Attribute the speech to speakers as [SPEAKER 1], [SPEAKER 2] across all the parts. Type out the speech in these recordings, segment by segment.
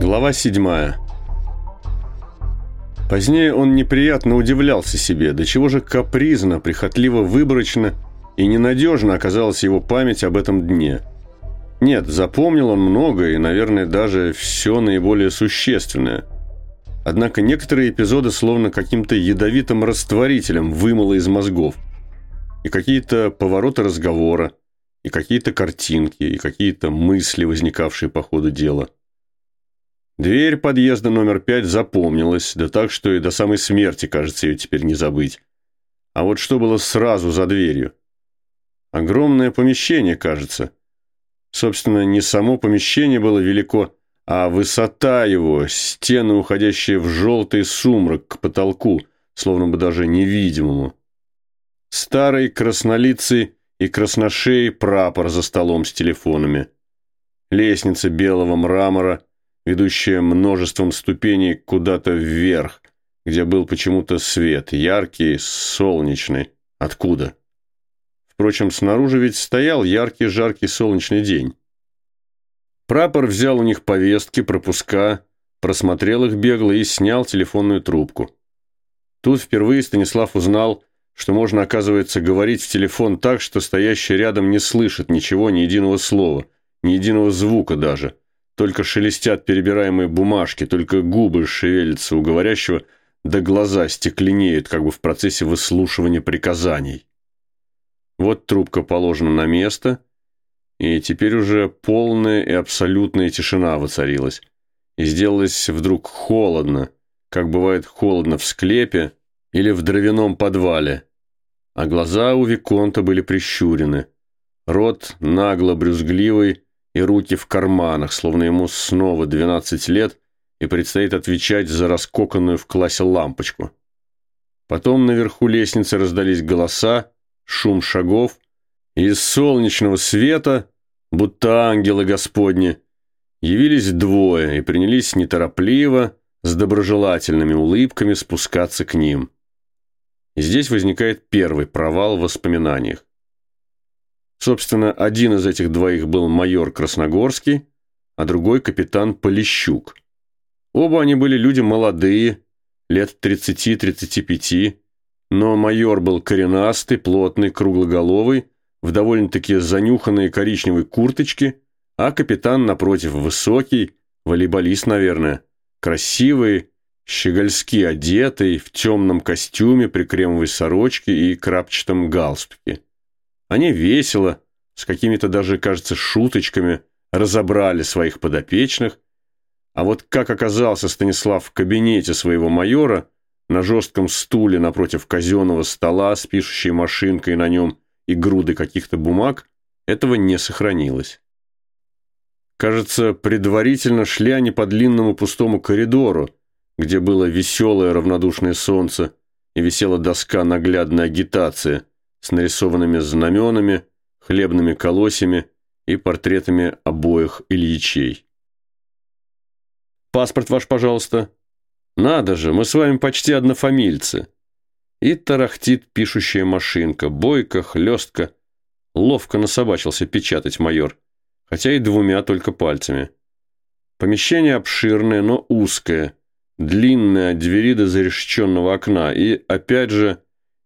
[SPEAKER 1] Глава 7. Позднее он неприятно удивлялся себе, до чего же капризно, прихотливо выборочно и ненадежно оказалась его память об этом дне. Нет, запомнил он многое и, наверное, даже все наиболее существенное. Однако некоторые эпизоды словно каким-то ядовитым растворителем вымыло из мозгов. И какие-то повороты разговора, и какие-то картинки, и какие-то мысли, возникавшие по ходу дела – Дверь подъезда номер пять запомнилась, да так, что и до самой смерти, кажется, ее теперь не забыть. А вот что было сразу за дверью? Огромное помещение, кажется. Собственно, не само помещение было велико, а высота его, стены, уходящие в желтый сумрак к потолку, словно бы даже невидимому. Старый краснолицый и красношей прапор за столом с телефонами. Лестница белого мрамора – ведущая множеством ступеней куда-то вверх, где был почему-то свет, яркий, солнечный. Откуда? Впрочем, снаружи ведь стоял яркий, жаркий солнечный день. Прапор взял у них повестки, пропуска, просмотрел их бегло и снял телефонную трубку. Тут впервые Станислав узнал, что можно, оказывается, говорить в телефон так, что стоящий рядом не слышит ничего, ни единого слова, ни единого звука даже – только шелестят перебираемые бумажки, только губы шевелятся у говорящего, да глаза стекленеют, как бы в процессе выслушивания приказаний. Вот трубка положена на место, и теперь уже полная и абсолютная тишина воцарилась. И сделалось вдруг холодно, как бывает холодно в склепе или в дровяном подвале. А глаза у Виконта были прищурены. Рот нагло-брюзгливый, и руки в карманах, словно ему снова 12 лет и предстоит отвечать за раскоканную в классе лампочку. Потом наверху лестницы раздались голоса, шум шагов, и из солнечного света, будто ангелы Господни, явились двое и принялись неторопливо, с доброжелательными улыбками спускаться к ним. И здесь возникает первый провал в воспоминаниях. Собственно, один из этих двоих был майор Красногорский, а другой капитан Полищук. Оба они были люди молодые, лет 30-35, но майор был коренастый, плотный, круглоголовый, в довольно-таки занюханной коричневой курточке, а капитан, напротив, высокий, волейболист, наверное, красивый, щегольски одетый, в темном костюме при кремовой сорочке и крапчатом галстуке. Они весело, с какими-то даже, кажется, шуточками разобрали своих подопечных, а вот как оказался Станислав в кабинете своего майора, на жестком стуле напротив казенного стола с пишущей машинкой на нем и груды каких-то бумаг, этого не сохранилось. Кажется, предварительно шли они по длинному пустому коридору, где было веселое равнодушное солнце и висела доска наглядной агитации – с нарисованными знаменами, хлебными колосьями и портретами обоих Ильичей. «Паспорт ваш, пожалуйста». «Надо же, мы с вами почти однофамильцы». И тарахтит пишущая машинка, бойко, хлестко. Ловко насобачился печатать майор, хотя и двумя только пальцами. Помещение обширное, но узкое, длинное от двери до зарешеченного окна, и, опять же,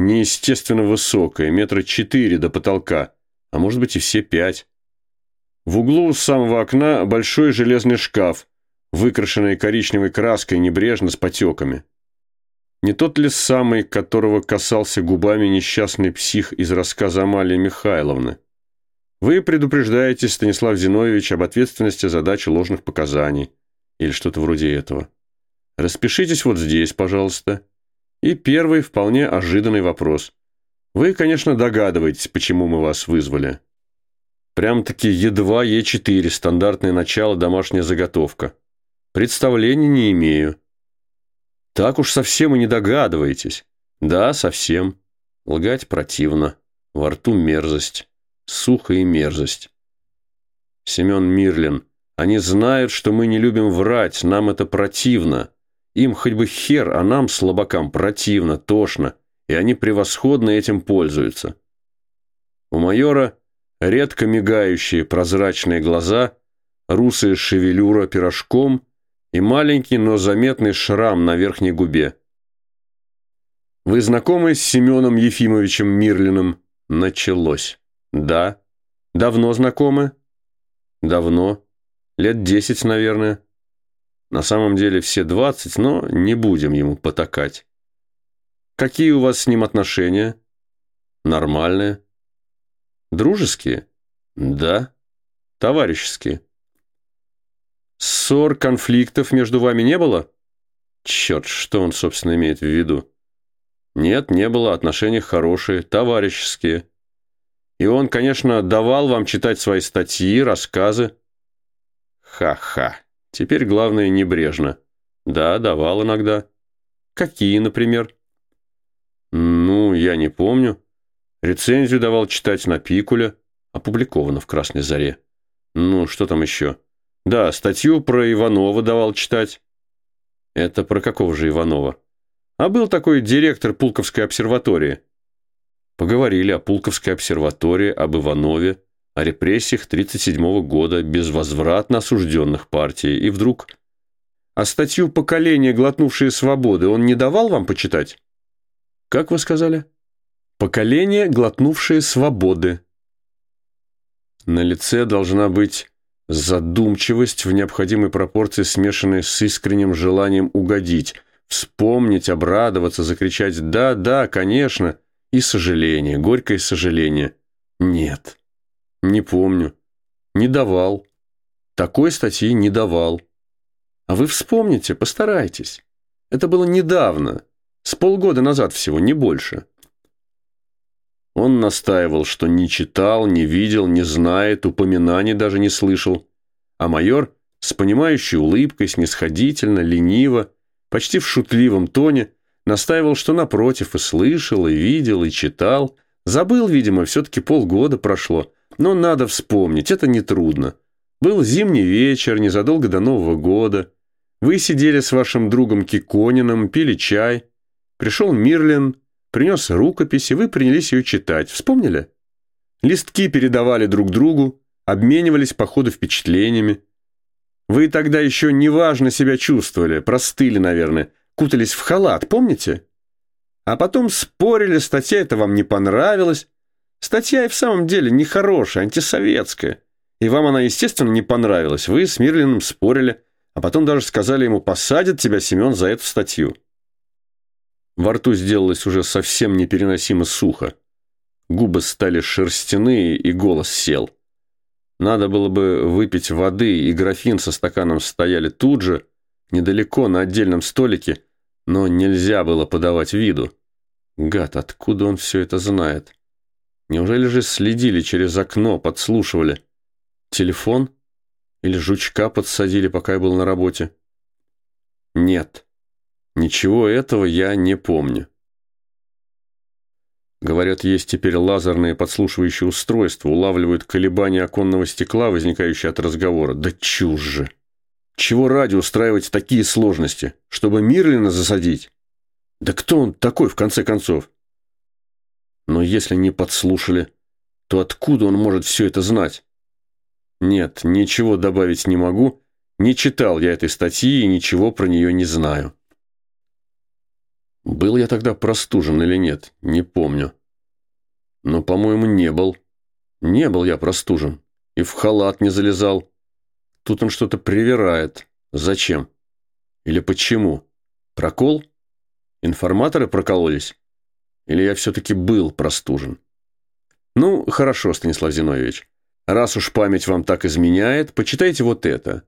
[SPEAKER 1] неестественно высокая, метра четыре до потолка, а может быть и все пять. В углу у самого окна большой железный шкаф, выкрашенный коричневой краской небрежно с потеками. Не тот ли самый, которого касался губами несчастный псих из рассказа Амалии Михайловны? Вы предупреждаете, Станислав Зиновьевич, об ответственности за дачу ложных показаний. Или что-то вроде этого. Распишитесь вот здесь, пожалуйста. И первый, вполне ожиданный вопрос. Вы, конечно, догадываетесь, почему мы вас вызвали. Прям-таки едва Е4, стандартное начало, домашняя заготовка. Представления не имею. Так уж совсем и не догадываетесь. Да, совсем. Лгать противно. Во рту мерзость. Сухо и мерзость. Семен Мирлин. Они знают, что мы не любим врать, нам это противно. Им хоть бы хер, а нам, слабакам, противно, тошно, и они превосходно этим пользуются. У майора редко мигающие прозрачные глаза, русая шевелюра пирожком и маленький, но заметный шрам на верхней губе. «Вы знакомы с Семеном Ефимовичем Мирлиным?» Началось. «Да». «Давно знакомы?» «Давно. Лет десять, наверное». На самом деле все двадцать, но не будем ему потакать. «Какие у вас с ним отношения?» «Нормальные». «Дружеские?» «Да». «Товарищеские». «Ссор, конфликтов между вами не было?» «Черт, что он, собственно, имеет в виду?» Нет, не было, отношения хорошие, товарищеские. И он, конечно, давал вам читать свои статьи, рассказы. Ха-ха. Теперь главное небрежно. Да, давал иногда. Какие, например? Ну, я не помню. Рецензию давал читать на Пикуле. Опубликовано в «Красной заре». Ну, что там еще? Да, статью про Иванова давал читать. Это про какого же Иванова? А был такой директор Пулковской обсерватории. Поговорили о Пулковской обсерватории, об Иванове, о репрессиях 1937 года, безвозвратно осужденных партией. И вдруг... А статью «Поколение, глотнувшее свободы» он не давал вам почитать? Как вы сказали? «Поколение, глотнувшее свободы». На лице должна быть задумчивость в необходимой пропорции, смешанной с искренним желанием угодить – Вспомнить, обрадоваться, закричать «Да, да, конечно!» И сожаление, горькое сожаление. Нет, не помню. Не давал. Такой статьи не давал. А вы вспомните, постарайтесь. Это было недавно, с полгода назад всего, не больше. Он настаивал, что не читал, не видел, не знает, упоминаний даже не слышал. А майор с понимающей улыбкой, снисходительно, лениво, почти в шутливом тоне, настаивал, что напротив и слышал, и видел, и читал. Забыл, видимо, все-таки полгода прошло. Но надо вспомнить, это нетрудно. Был зимний вечер, незадолго до Нового года. Вы сидели с вашим другом Кикониным, пили чай. Пришел Мирлин, принес рукопись, и вы принялись ее читать. Вспомнили? Листки передавали друг другу, обменивались по ходу впечатлениями. Вы тогда еще неважно себя чувствовали, простыли, наверное, кутались в халат, помните? А потом спорили, статья эта вам не понравилась. Статья и в самом деле нехорошая, антисоветская. И вам она, естественно, не понравилась. Вы с Мирлиным спорили, а потом даже сказали ему, посадят тебя, Семен, за эту статью. Во рту сделалось уже совсем непереносимо сухо. Губы стали шерстяные, и голос сел. Надо было бы выпить воды, и графин со стаканом стояли тут же, недалеко, на отдельном столике, но нельзя было подавать виду. Гад, откуда он все это знает? Неужели же следили через окно, подслушивали? Телефон? Или жучка подсадили, пока я был на работе? Нет, ничего этого я не помню. Говорят, есть теперь лазерные подслушивающие устройства, улавливают колебания оконного стекла, возникающие от разговора. Да чушь же! Чего ради устраивать такие сложности? Чтобы Мирлина засадить? Да кто он такой, в конце концов? Но если не подслушали, то откуда он может все это знать? Нет, ничего добавить не могу. Не читал я этой статьи и ничего про нее не знаю. Был я тогда простужен или нет, не помню. Но, по-моему, не был. Не был я простужен. И в халат не залезал. Тут он что-то привирает. Зачем? Или почему? Прокол? Информаторы прокололись? Или я все-таки был простужен? Ну, хорошо, Станислав Зиновьевич. Раз уж память вам так изменяет, почитайте вот это.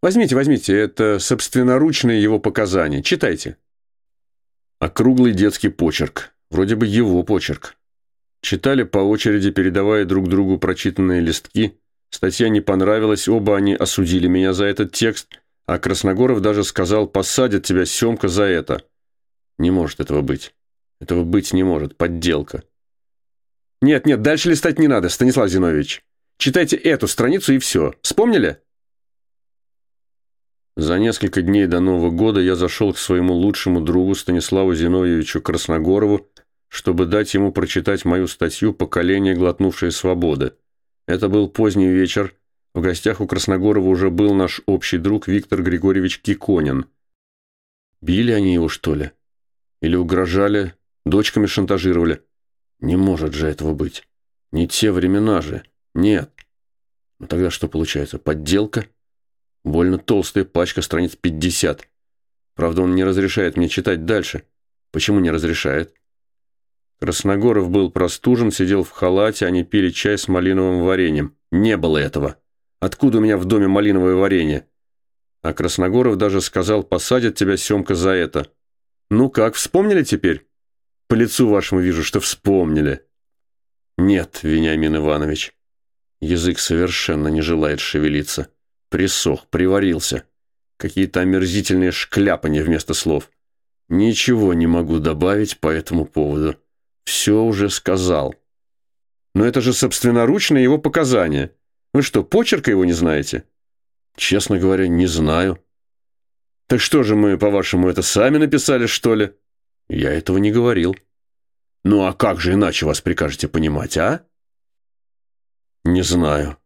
[SPEAKER 1] Возьмите, возьмите, это собственноручные его показания. Читайте. Округлый детский почерк. Вроде бы его почерк. Читали по очереди, передавая друг другу прочитанные листки. Статья не понравилась, оба они осудили меня за этот текст, а Красногоров даже сказал «посадят тебя, Семка, за это». Не может этого быть. Этого быть не может. Подделка. Нет, нет, дальше листать не надо, Станислав Зинович. Читайте эту страницу и все. Вспомнили? За несколько дней до Нового года я зашел к своему лучшему другу Станиславу Зиновьевичу Красногорову, чтобы дать ему прочитать мою статью «Поколение, глотнувшее свободы». Это был поздний вечер, В гостях у Красногорова уже был наш общий друг Виктор Григорьевич Киконин. Били они его, что ли? Или угрожали, дочками шантажировали? Не может же этого быть. Не те времена же. Нет. Ну тогда что получается? Подделка? Больно толстая пачка, страниц 50. Правда, он не разрешает мне читать дальше. Почему не разрешает? Красногоров был простужен, сидел в халате, они пили чай с малиновым вареньем. Не было этого. Откуда у меня в доме малиновое варенье? А Красногоров даже сказал, посадят тебя, Семка, за это. Ну как, вспомнили теперь? По лицу вашему вижу, что вспомнили. Нет, Вениамин Иванович. Язык совершенно не желает шевелиться. Присох, приварился. Какие-то омерзительные шкляпания вместо слов. Ничего не могу добавить по этому поводу. Все уже сказал. Но это же собственноручно его показания. Вы что, почерка его не знаете? Честно говоря, не знаю. Так что же мы, по-вашему, это сами написали, что ли? Я этого не говорил. Ну а как же иначе вас прикажете понимать, а? Не знаю.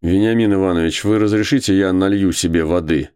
[SPEAKER 1] Вениамин Иванович, вы разрешите, я налью себе воды?